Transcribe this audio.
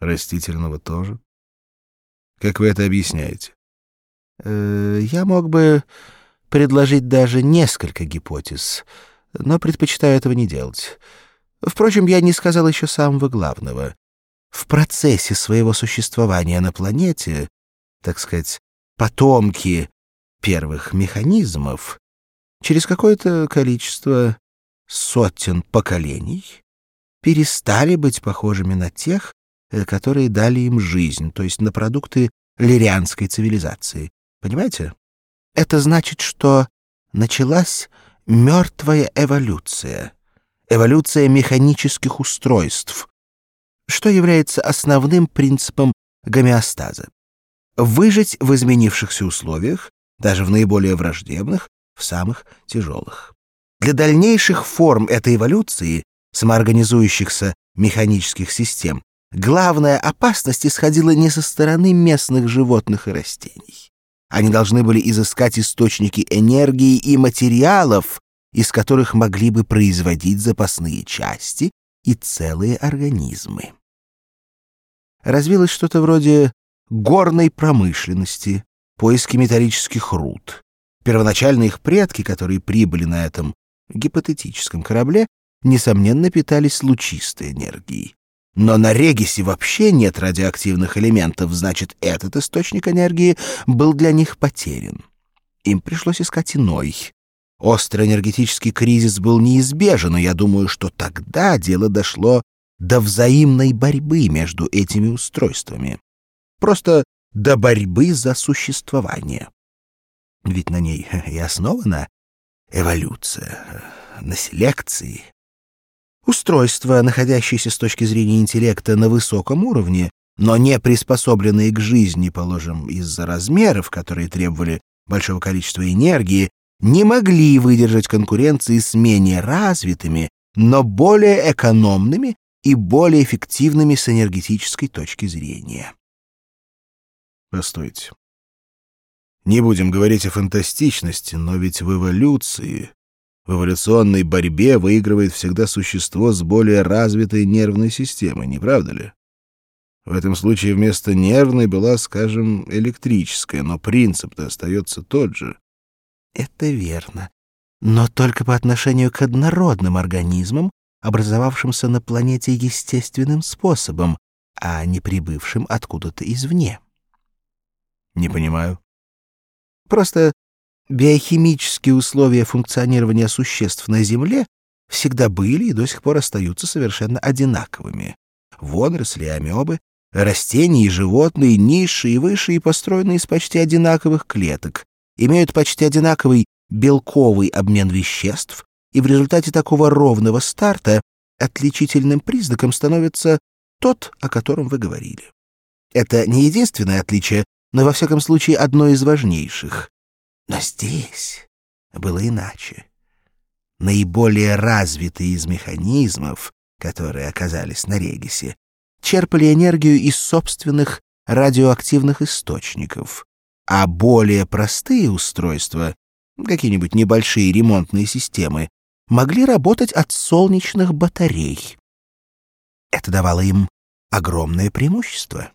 Растительного тоже? Как вы это объясняете? Э, я мог бы предложить даже несколько гипотез, но предпочитаю этого не делать. Впрочем, я не сказал еще самого главного. В процессе своего существования на планете, так сказать, потомки первых механизмов через какое-то количество сотен поколений перестали быть похожими на тех, которые дали им жизнь, то есть на продукты лирианской цивилизации. Понимаете? Это значит, что началась мертвая эволюция, эволюция механических устройств, что является основным принципом гомеостаза. Выжить в изменившихся условиях, даже в наиболее враждебных, в самых тяжелых. Для дальнейших форм этой эволюции, самоорганизующихся механических систем, главная опасность исходила не со стороны местных животных и растений. Они должны были изыскать источники энергии и материалов, из которых могли бы производить запасные части и целые организмы. Развилось что-то вроде горной промышленности, поиски металлических руд. Первоначально их предки, которые прибыли на этом гипотетическом корабле, несомненно питались лучистой энергией. Но на Регисе вообще нет радиоактивных элементов, значит, этот источник энергии был для них потерян. Им пришлось искать иной. Острый энергетический кризис был неизбежен, и я думаю, что тогда дело дошло до взаимной борьбы между этими устройствами. Просто до борьбы за существование. Ведь на ней и основана эволюция, на селекции. Устройства, находящиеся с точки зрения интеллекта на высоком уровне, но не приспособленные к жизни, положим, из-за размеров, которые требовали большого количества энергии, не могли выдержать конкуренции с менее развитыми, но более экономными и более эффективными с энергетической точки зрения. Постойте. Не будем говорить о фантастичности, но ведь в эволюции в эволюционной борьбе выигрывает всегда существо с более развитой нервной системой, не правда ли? В этом случае вместо нервной была, скажем, электрическая, но принцип-то остается тот же. Это верно. Но только по отношению к однородным организмам, образовавшимся на планете естественным способом, а не прибывшим откуда-то извне. Не понимаю. Просто биохимические условия функционирования существ на Земле всегда были и до сих пор остаются совершенно одинаковыми. Водоросли амебы, растения и животные, низшие и высшие, построены из почти одинаковых клеток, имеют почти одинаковый белковый обмен веществ, и в результате такого ровного старта отличительным признаком становится тот, о котором вы говорили. Это не единственное отличие, но во всяком случае одно из важнейших. Но здесь было иначе. Наиболее развитые из механизмов, которые оказались на Регисе, черпали энергию из собственных радиоактивных источников, а более простые устройства, какие-нибудь небольшие ремонтные системы, могли работать от солнечных батарей. Это давало им огромное преимущество.